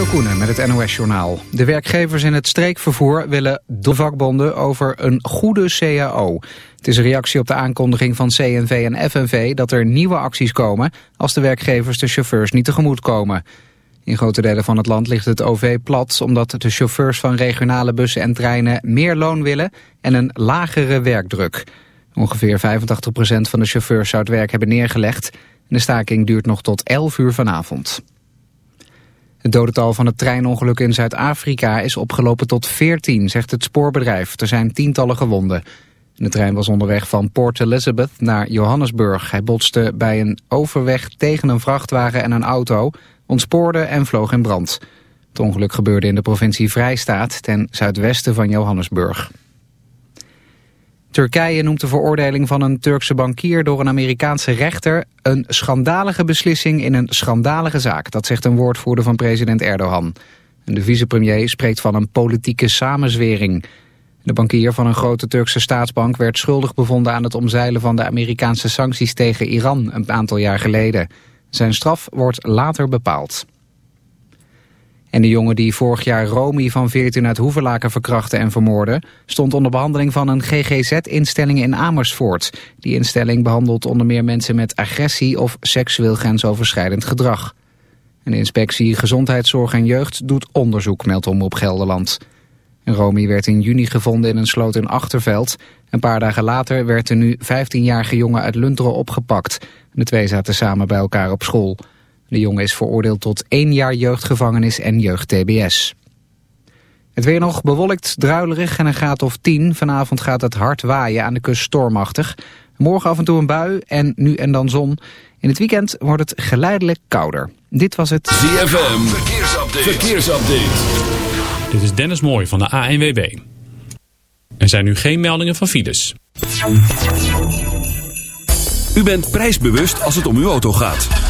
Michel met het NOS-journaal. De werkgevers in het streekvervoer willen de vakbonden over een goede CAO. Het is een reactie op de aankondiging van CNV en FNV dat er nieuwe acties komen... als de werkgevers de chauffeurs niet tegemoet komen. In grote delen van het land ligt het OV plat... omdat de chauffeurs van regionale bussen en treinen meer loon willen... en een lagere werkdruk. Ongeveer 85% van de chauffeurs zou het werk hebben neergelegd... De staking duurt nog tot 11 uur vanavond. Het dodental van het treinongeluk in Zuid-Afrika is opgelopen tot 14, zegt het spoorbedrijf. Er zijn tientallen gewonden. De trein was onderweg van Port Elizabeth naar Johannesburg. Hij botste bij een overweg tegen een vrachtwagen en een auto, ontspoorde en vloog in brand. Het ongeluk gebeurde in de provincie Vrijstaat, ten zuidwesten van Johannesburg. Turkije noemt de veroordeling van een Turkse bankier door een Amerikaanse rechter een schandalige beslissing in een schandalige zaak. Dat zegt een woordvoerder van president Erdogan. de vicepremier spreekt van een politieke samenzwering. De bankier van een grote Turkse staatsbank werd schuldig bevonden aan het omzeilen van de Amerikaanse sancties tegen Iran een aantal jaar geleden. Zijn straf wordt later bepaald. En de jongen die vorig jaar Romy van 14 uit Hoevelaken verkrachtte en vermoordde... stond onder behandeling van een GGZ-instelling in Amersfoort. Die instelling behandelt onder meer mensen met agressie of seksueel grensoverschrijdend gedrag. Een inspectie Gezondheidszorg en Jeugd doet onderzoek, meldt op Gelderland. Romy werd in juni gevonden in een sloot in Achterveld. Een paar dagen later werd de nu 15-jarige jongen uit Lunteren opgepakt. De twee zaten samen bij elkaar op school... De jongen is veroordeeld tot één jaar jeugdgevangenis en jeugd-TBS. Het weer nog bewolkt, druilerig en een graad of 10. Vanavond gaat het hard waaien aan de kust stormachtig. Morgen af en toe een bui en nu en dan zon. In het weekend wordt het geleidelijk kouder. Dit was het ZFM Verkeersupdate. Verkeersupdate. Dit is Dennis Mooij van de ANWB. Er zijn nu geen meldingen van files. U bent prijsbewust als het om uw auto gaat.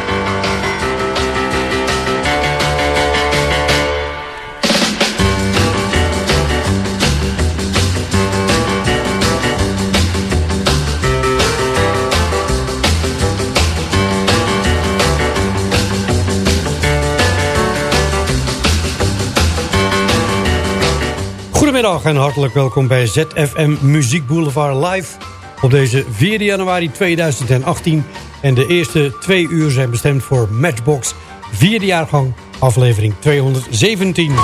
Goedemiddag en hartelijk welkom bij ZFM Muziek Boulevard Live op deze 4 januari 2018. En de eerste twee uur zijn bestemd voor Matchbox, vierde jaargang, aflevering 217.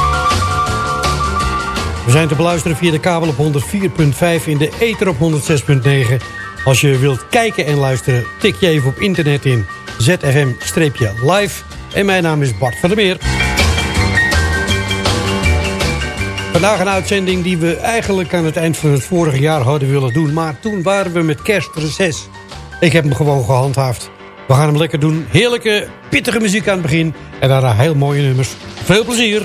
We zijn te beluisteren via de kabel op 104.5 in de ether op 106.9. Als je wilt kijken en luisteren, tik je even op internet in ZFM-live. En mijn naam is Bart van der Meer. Vandaag een uitzending die we eigenlijk aan het eind van het vorige jaar hadden willen doen. Maar toen waren we met kerstreces. Ik heb hem gewoon gehandhaafd. We gaan hem lekker doen. Heerlijke, pittige muziek aan het begin. En daarna heel mooie nummers. Veel plezier.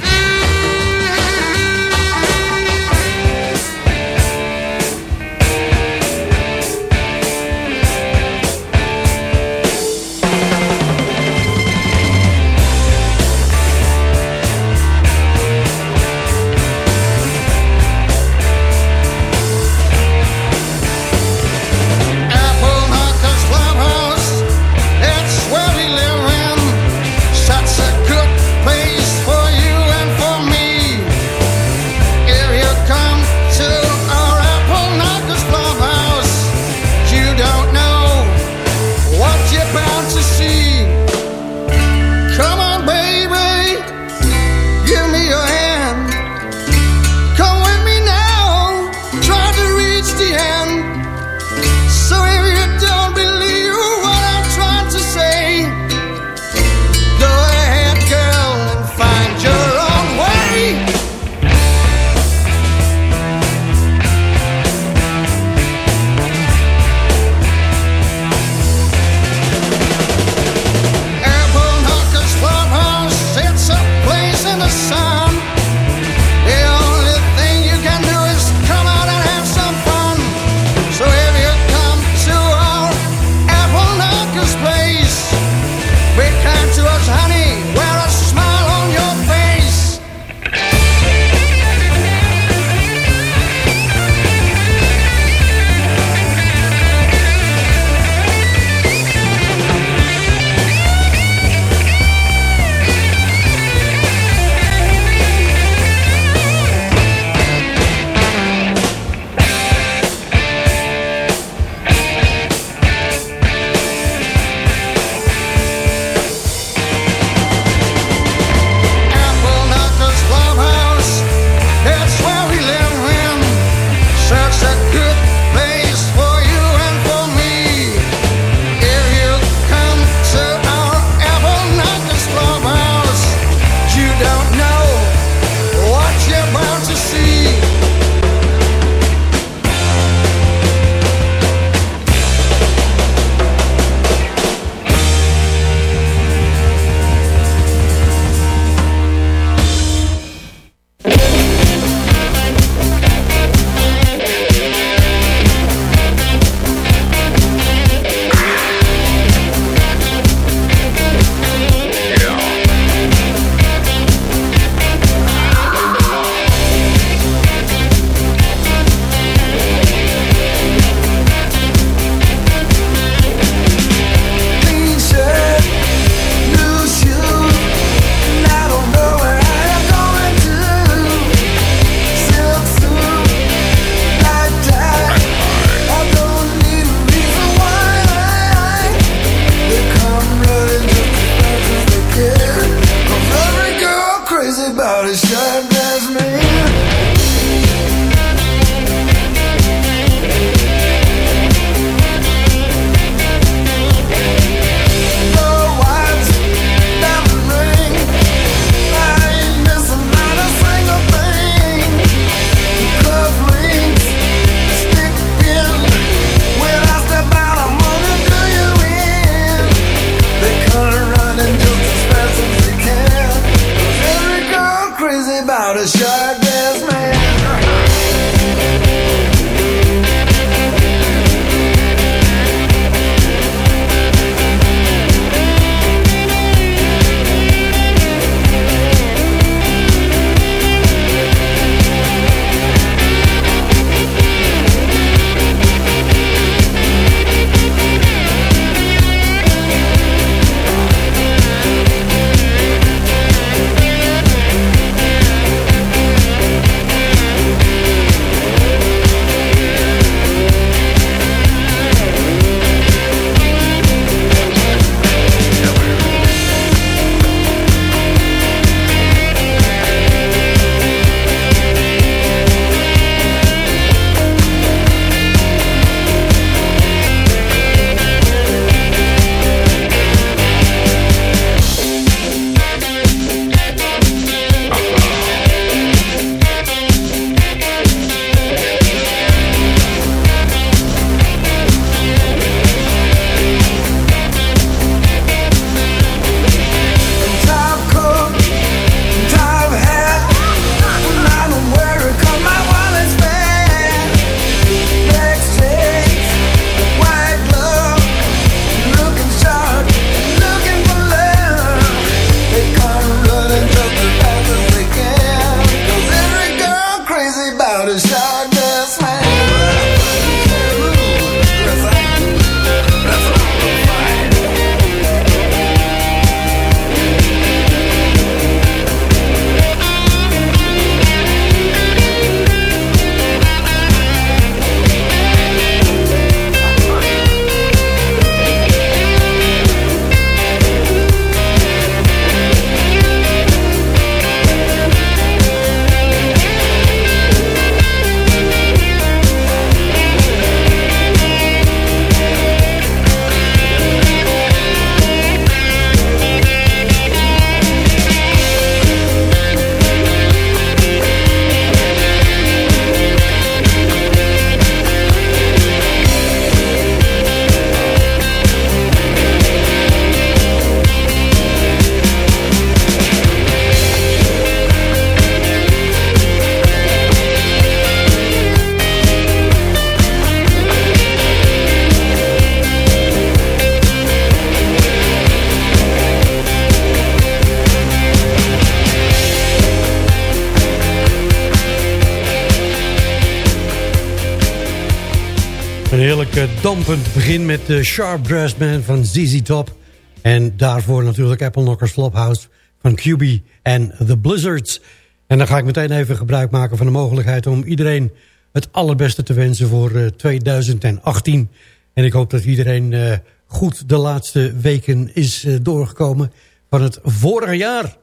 Eh, begin met de Sharp Dressed Man van ZZ Top. En daarvoor natuurlijk Apple Knockers Flophouse van QB en The Blizzards. En dan ga ik meteen even gebruik maken van de mogelijkheid... om iedereen het allerbeste te wensen voor eh, 2018. En ik hoop dat iedereen eh, goed de laatste weken is eh, doorgekomen van het vorige jaar.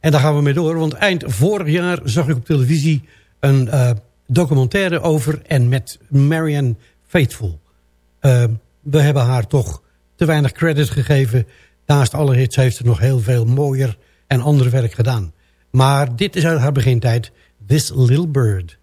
En daar gaan we mee door, want eind vorig jaar zag ik op televisie... een eh, documentaire over en met Marianne Faithful. Uh, we hebben haar toch te weinig credit gegeven. Naast alle hits heeft ze nog heel veel mooier en ander werk gedaan. Maar dit is uit haar begintijd. This Little Bird.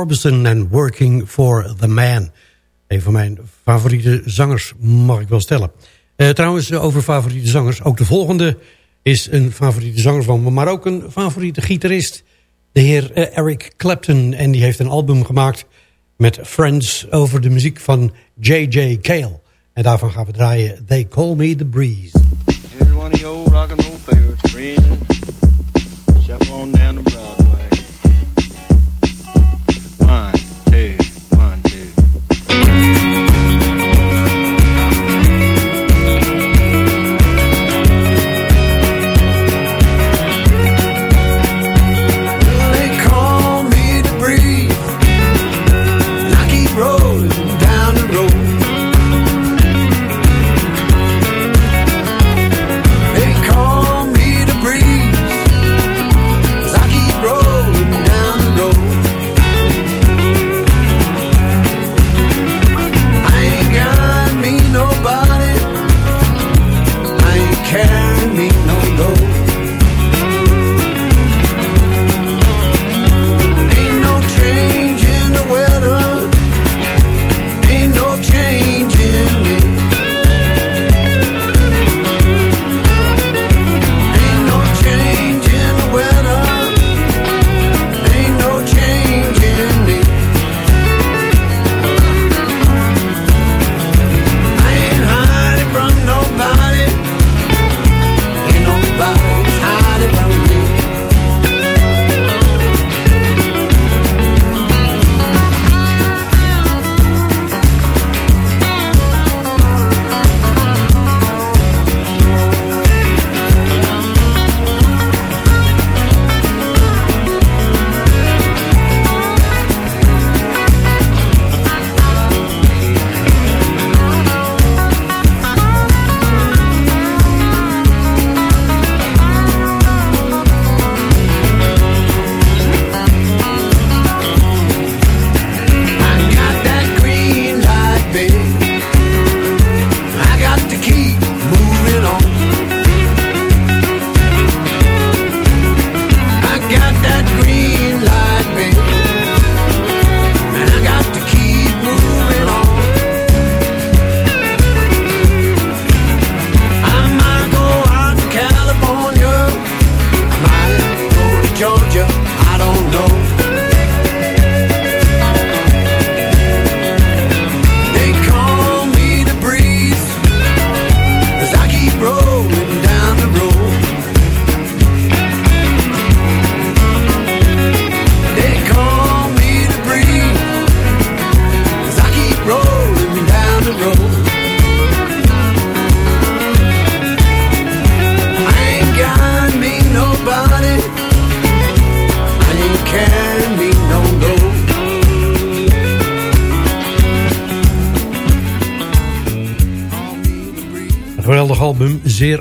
Orbison en Working for the Man. Een van mijn favoriete zangers, mag ik wel stellen. Eh, trouwens, eh, over favoriete zangers. Ook de volgende is een favoriete zanger van me, maar ook een favoriete gitarist. De heer eh, Eric Clapton. En die heeft een album gemaakt met Friends over de muziek van J.J. Cale. En daarvan gaan we draaien They Call Me The Breeze. Here's one of your old rock and roll favorites, friend. Shuffle on down to Broadway.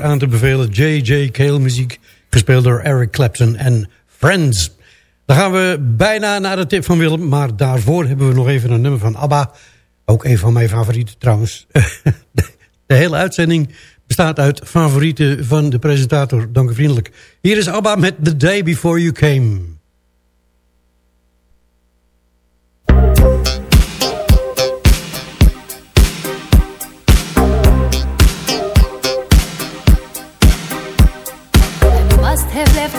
Aan te bevelen. J.J. Cale muziek, gespeeld door Eric Clapton en Friends. Dan gaan we bijna naar de tip van Willem, maar daarvoor hebben we nog even een nummer van ABBA. Ook een van mijn favorieten trouwens. De hele uitzending bestaat uit favorieten van de presentator. Dank u vriendelijk. Hier is ABBA met The Day Before You Came.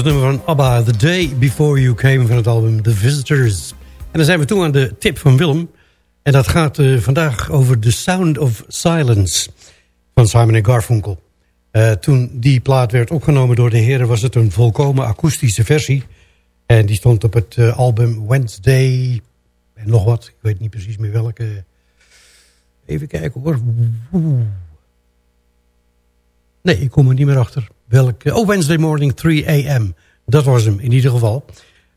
Geweldig nummer van ABBA, The Day Before You Came van het album The Visitors. En dan zijn we toe aan de tip van Willem. En dat gaat eh, vandaag over The Sound of Silence van Simon Garfunkel. Eh, toen die plaat werd opgenomen door de heren was het een volkomen akoestische versie. En die stond op het eh, album Wednesday en nog wat. Ik weet niet precies meer welke. Even kijken hoor. Nee, ik kom er niet meer achter. Welke? Oh, Wednesday Morning 3 a.m. Dat was hem in ieder geval.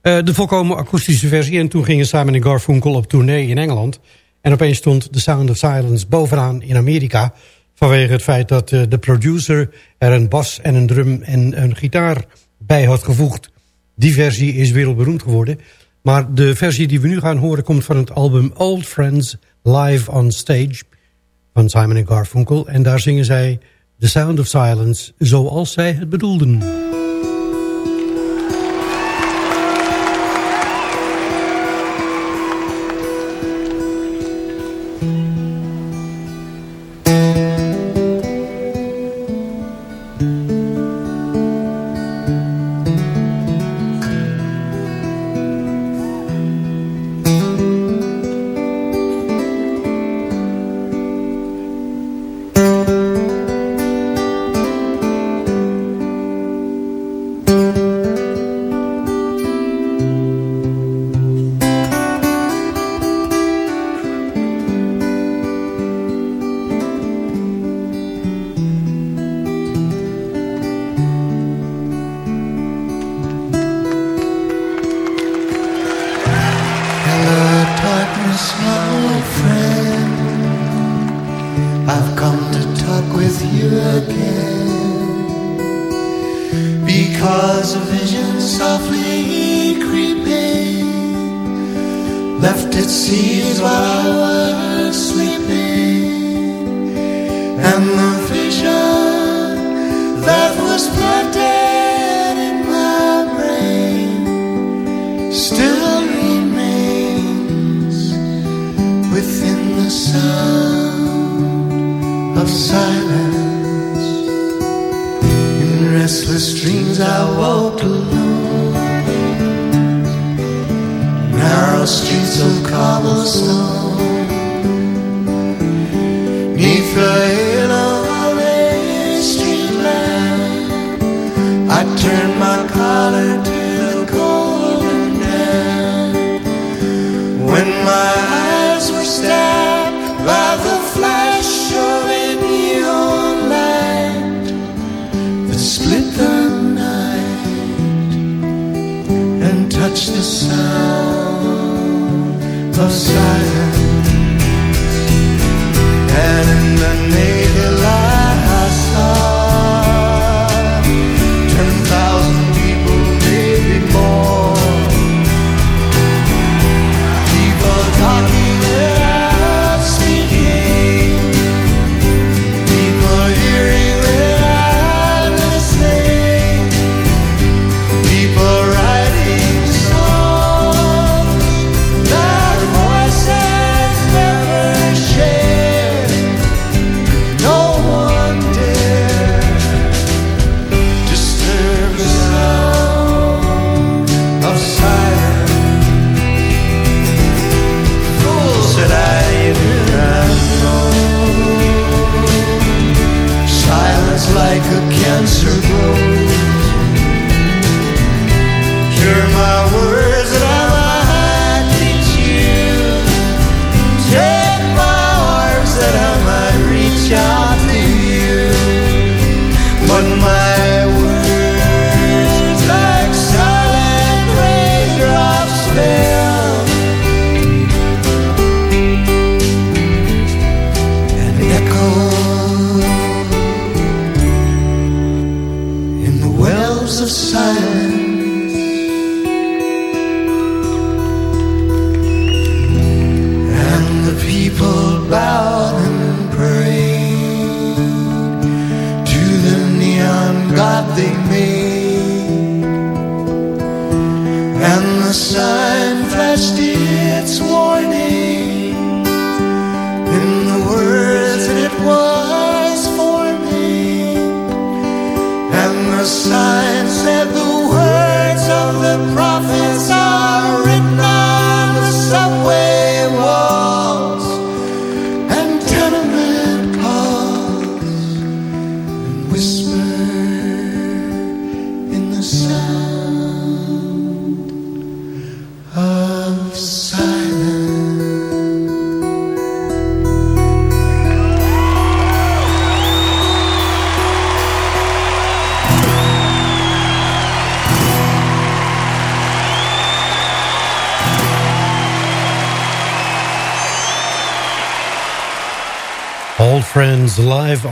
Eh, de volkomen akoestische versie. En toen gingen Simon en Garfunkel op tournee in Engeland. En opeens stond The Sound of Silence bovenaan in Amerika. Vanwege het feit dat eh, de producer er een bas en een drum en een gitaar bij had gevoegd. Die versie is wereldberoemd geworden. Maar de versie die we nu gaan horen komt van het album Old Friends Live on Stage van Simon en Garfunkel. En daar zingen zij The Sound of Silence zoals zij het bedoelden. Restless dreams, I walked alone, narrow streets of cobblestone. Neath the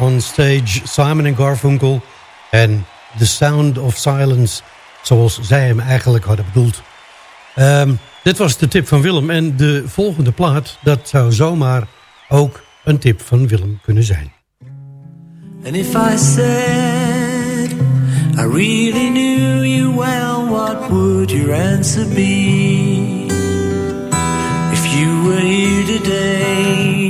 on stage. Simon en Garfunkel. En The Sound of Silence. Zoals zij hem eigenlijk hadden bedoeld. Ehm, dit was de tip van Willem. En de volgende plaat, dat zou zomaar ook een tip van Willem kunnen zijn. And if I said I really knew you well, what would your answer be? If you were here today,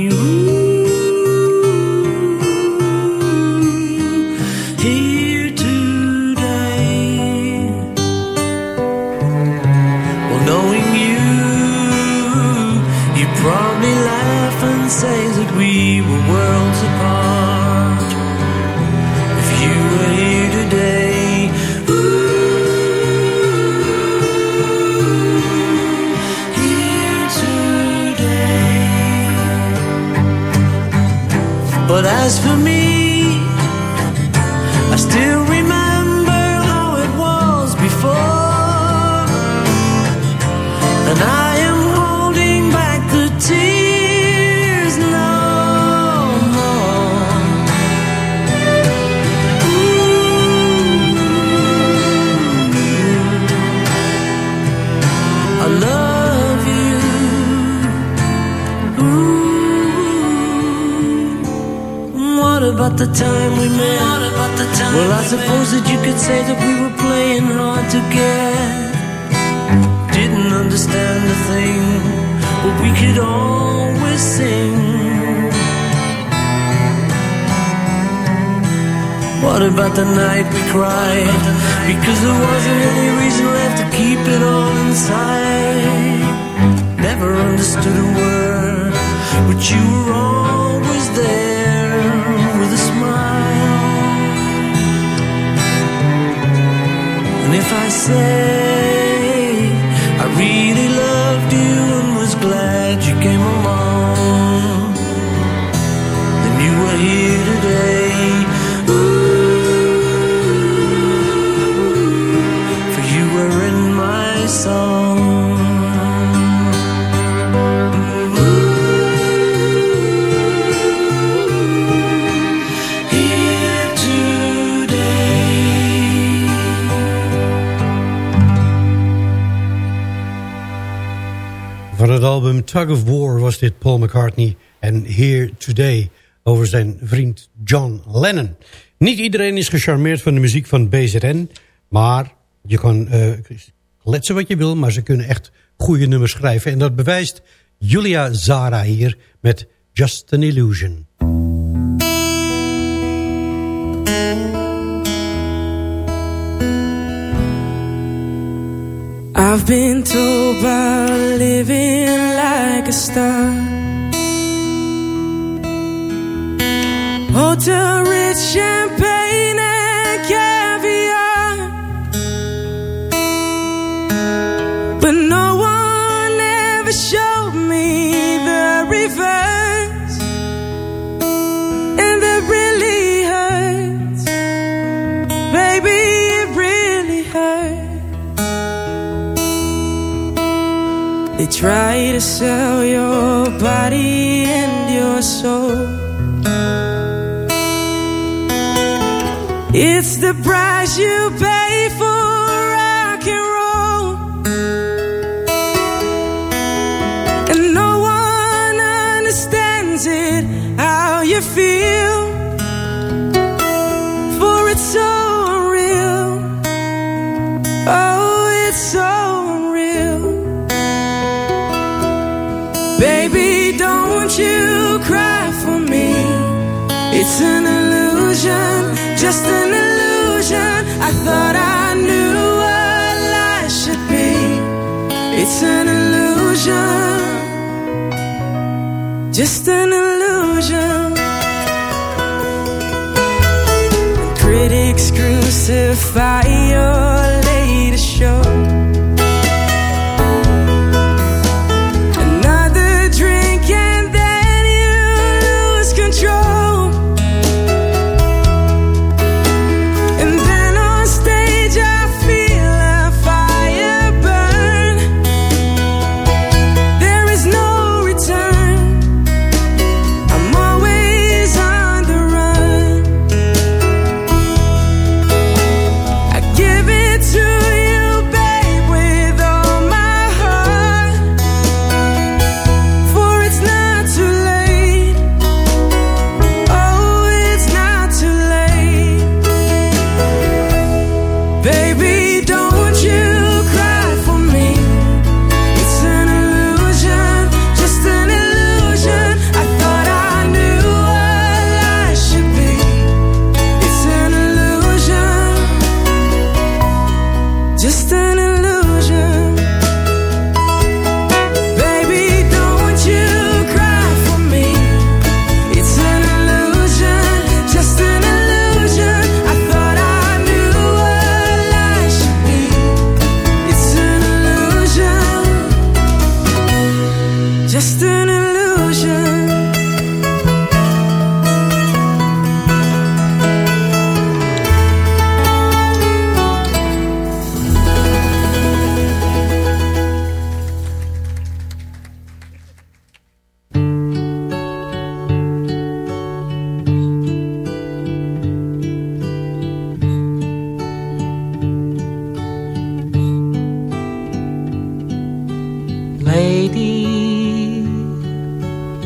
we were Tug of War was dit Paul McCartney en Here Today over zijn vriend John Lennon. Niet iedereen is gecharmeerd van de muziek van BZN, maar je kan eh kletsen wat je wil, maar ze kunnen echt goede nummers schrijven. En dat bewijst Julia Zara hier met Just an Illusion. I've been told about living like a star. Oh, Hotel rich champagne and caviar. But no one ever showed They try to sell your body and your soul. It's the price you pay for rock and roll. And no one understands it, how you feel. It's an illusion, just an illusion. I thought I knew what life should be. It's an illusion, just an illusion. Critics crucify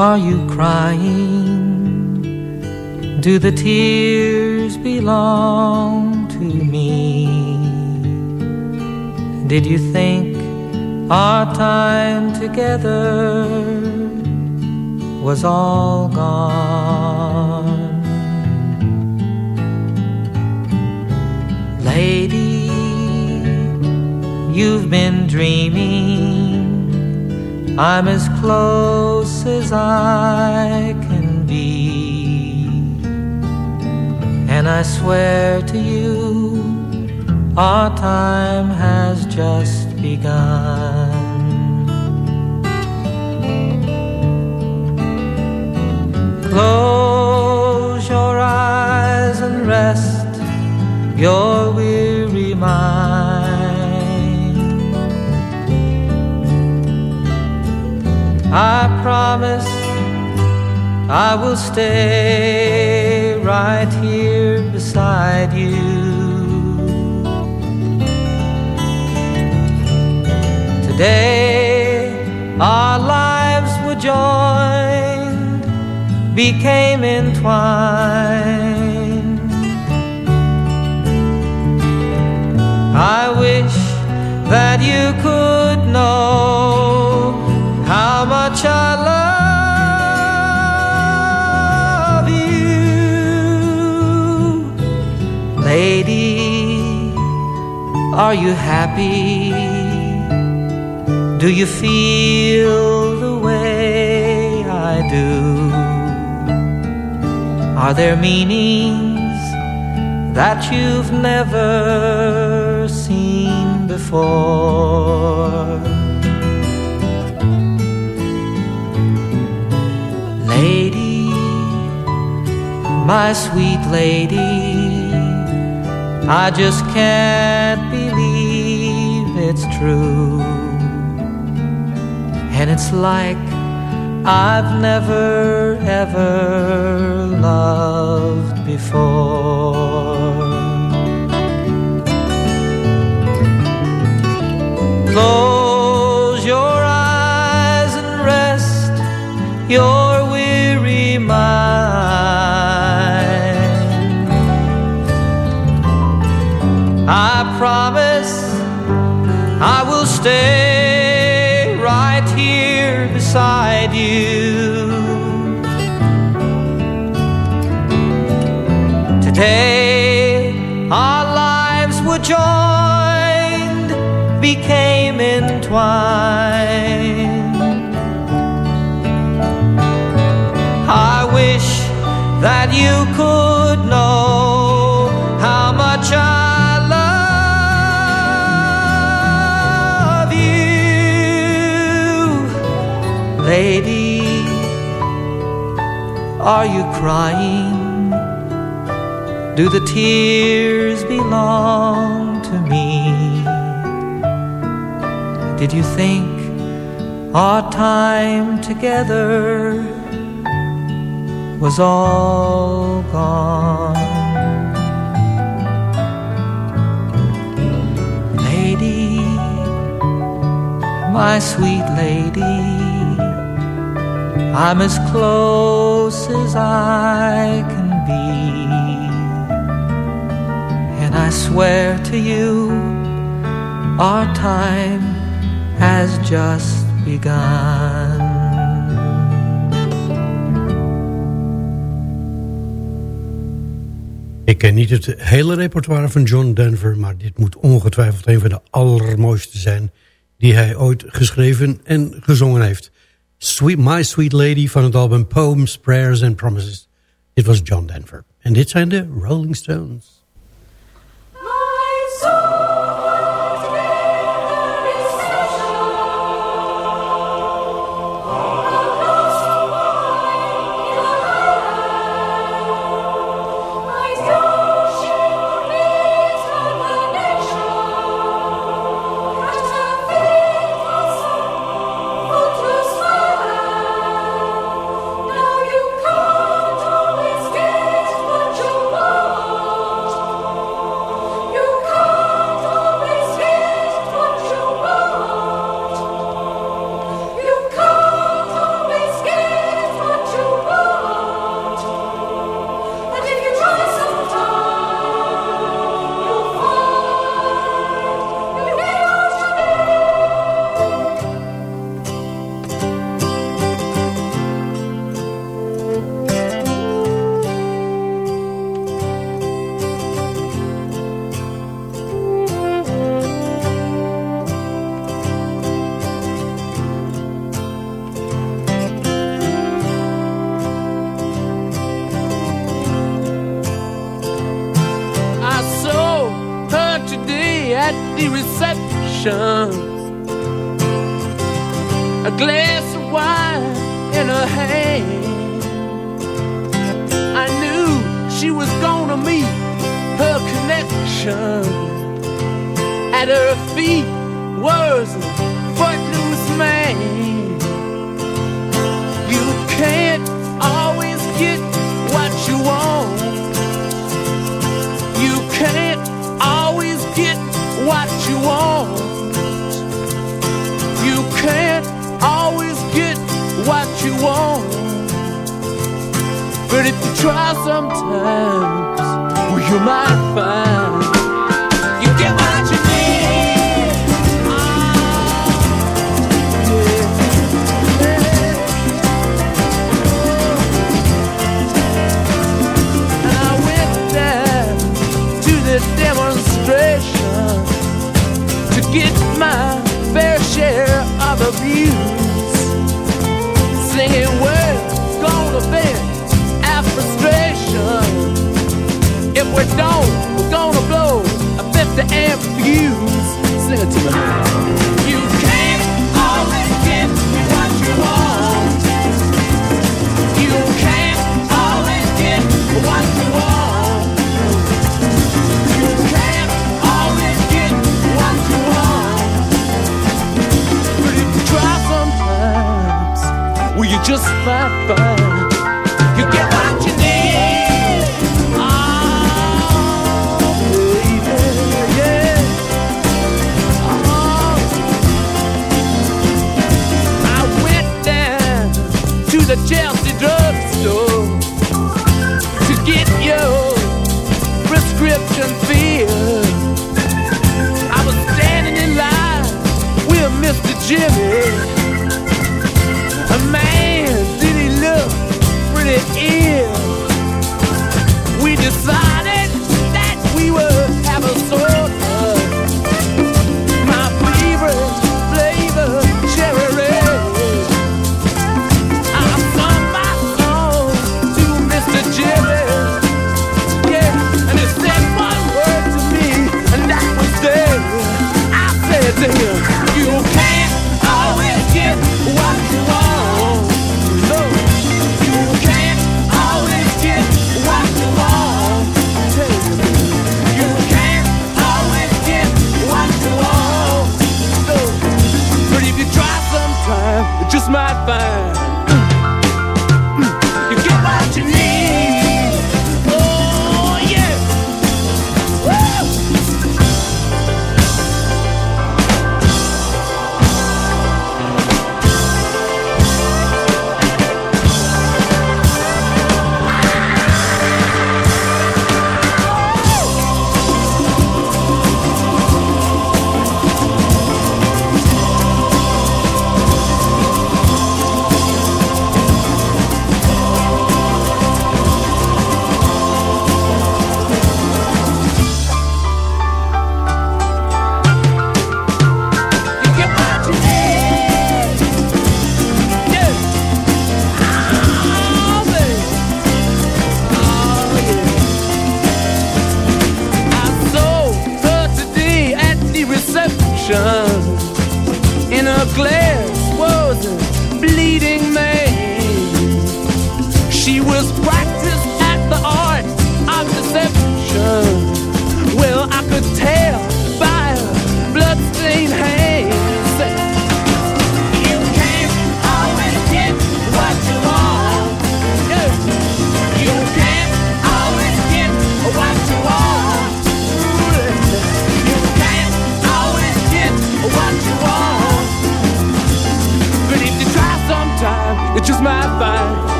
are you crying? Do the tears belong to me? Did you think our time together was all gone? Lady, you've been dreaming. I'm as close as I can be. And I swear to you, our time has just begun. Close your eyes and rest your weary mind. I promise I will stay right here beside you. Today our lives were joined, became entwined. I wish that you could know are you happy? Do you feel the way I do? Are there meanings that you've never seen before? Lady, my sweet lady, I just can't believe it's true. And it's like I've never ever loved before. Close stay right here beside you. Today our lives were joined, became entwined. I wish that you could know are you crying? Do the tears belong to me? Did you think our time together was all gone? Lady, my sweet lady, I'm as close as I can be. And I swear to you, our time has just begun. Ik ken niet het hele repertoire van John Denver... maar dit moet ongetwijfeld een van de allermooiste zijn... die hij ooit geschreven en gezongen heeft. Sweet, My Sweet Lady van het album Poems, Prayers and Promises. Dit was John Denver. En dit zijn de Rolling Stones. Reception. A glass of wine in her hand. I knew she was gonna meet her connection. At her feet was try sometimes, well, you might find you get what you need. And I went down to the demonstration to get my fair share of abuse. Singing words gonna our If we don't, we're gonna blow a 50 amp fuse. Sing it to me. You can't always get what you want. You can't always get what you want. You can't always get what you want. But if you try sometimes, you just might find you get what the Chelsea drugstore to get your prescription filled. I was standing in line with Mr. Jimmy.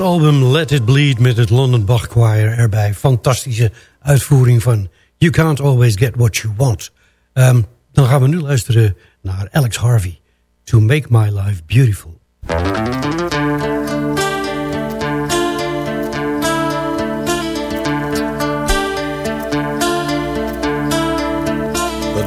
Album Let It Bleed met het London Bach Choir erbij. Fantastische uitvoering van You Can't Always Get What You Want. Ehm, dan gaan we nu luisteren naar Alex Harvey. To Make My Life Beautiful.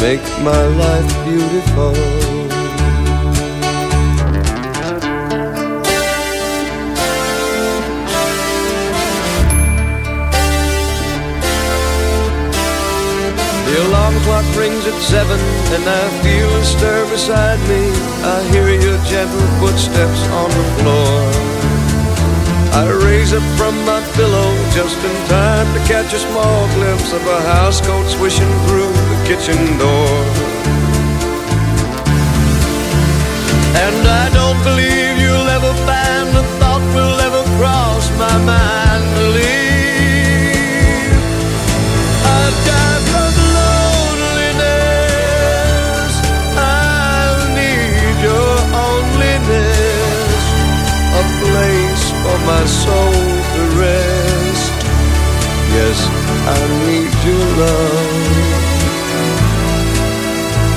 Make my life beautiful. The alarm clock rings at seven, and I feel a stir beside me. I hear your gentle footsteps on the floor. I raise up from my pillow just in time to catch a small glimpse of a housecoat swishing through the kitchen door. And I don't believe you'll ever find a thought will ever cross my mind to leave. I die from loneliness. I need your a place for my soul to rest. Yes, I need your love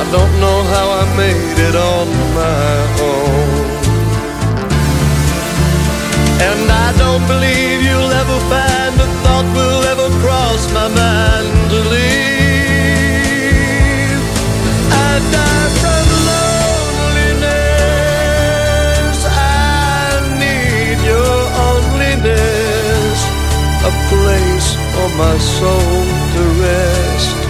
I don't know how I made it on my own. And I don't believe you'll ever find a thought will ever cross my mind to leave. I die from loneliness. I need your onlyness, a place for my soul to rest.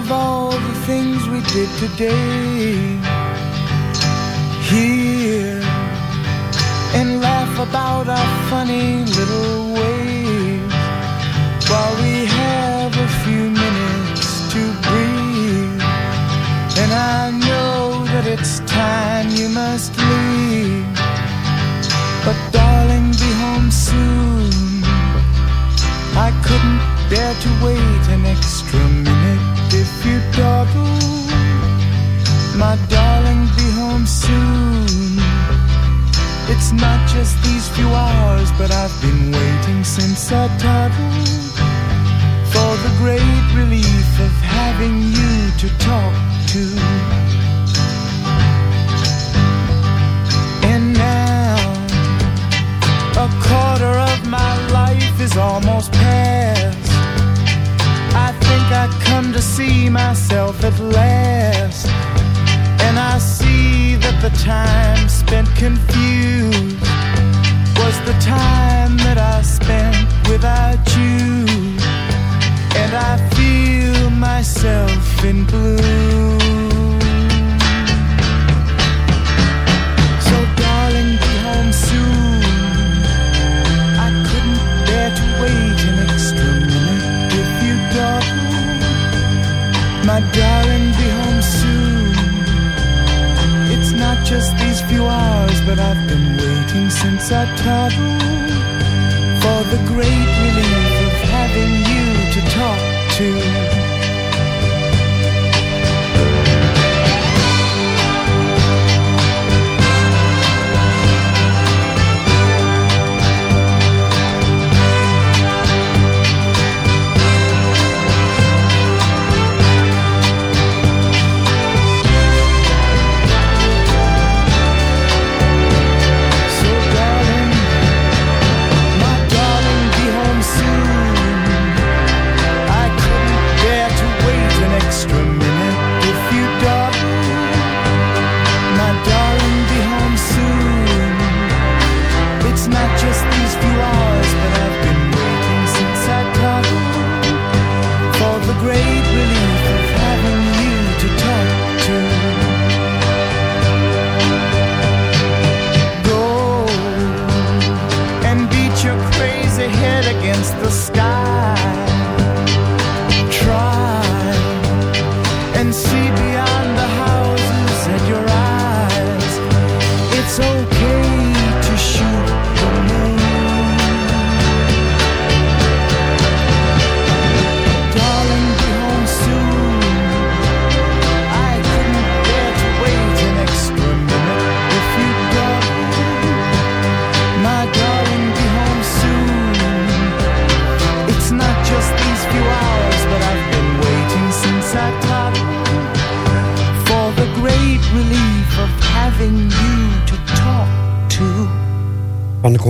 Of all the things we did today. Here and laugh about our funny little ways while we have a few minutes to breathe. And I know that it's time you must leave. But darling, be home soon. I couldn't bear to wait soon. It's not just these few hours, but I've been waiting since I toddled for the great relief of having you to talk to. And now a quarter of my life is almost past. I think I come to see myself at last. And I see that the time spent confused was the time that I spent without you. And I feel myself in blue. but I've been waiting since I toddled for the great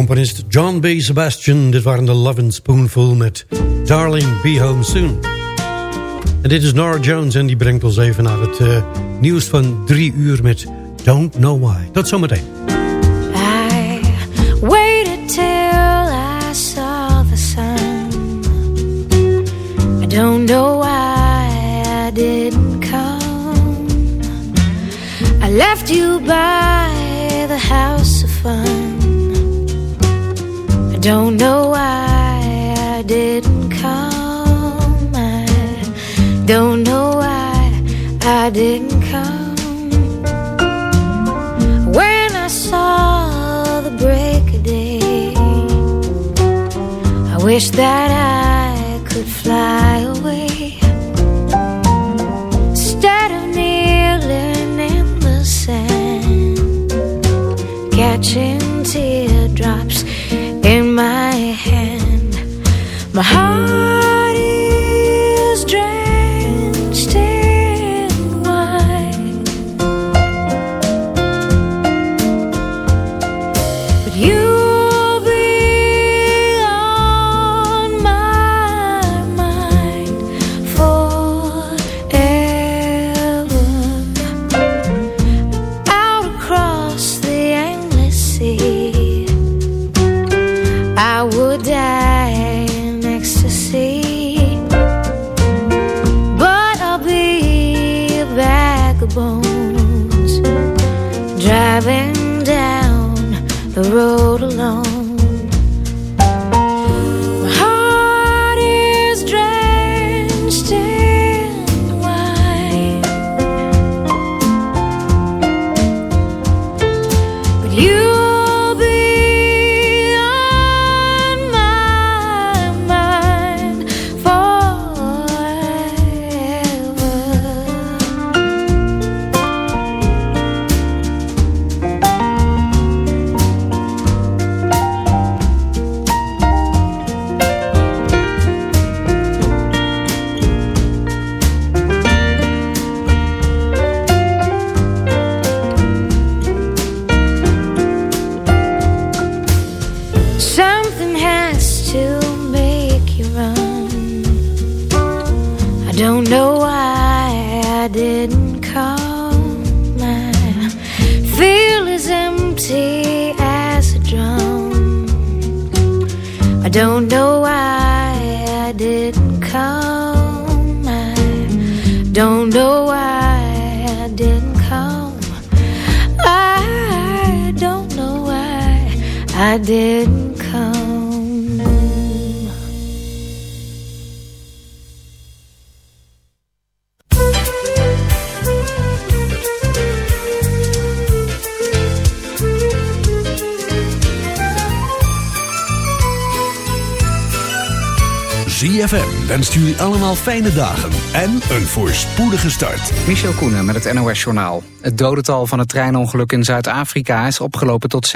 componist John B. Sebastian. Dit waren de Love Spoonful met Darling Be Home Soon. En dit is Nora Jones en die brengt ons even naar het eh, nieuws van drie uur met Don't Know Why. Tot zometeen. I don't know why I left you by the house. Don't know why I didn't come. I don't know why I didn't come. When I saw the break of day, I wish that I could fly away. Instead of kneeling in the sand, catching. My heart allemaal fijne dagen en een voorspoedige start. Michel Koenen met het NOS-journaal. Het dodental van het treinongeluk in Zuid-Afrika is opgelopen tot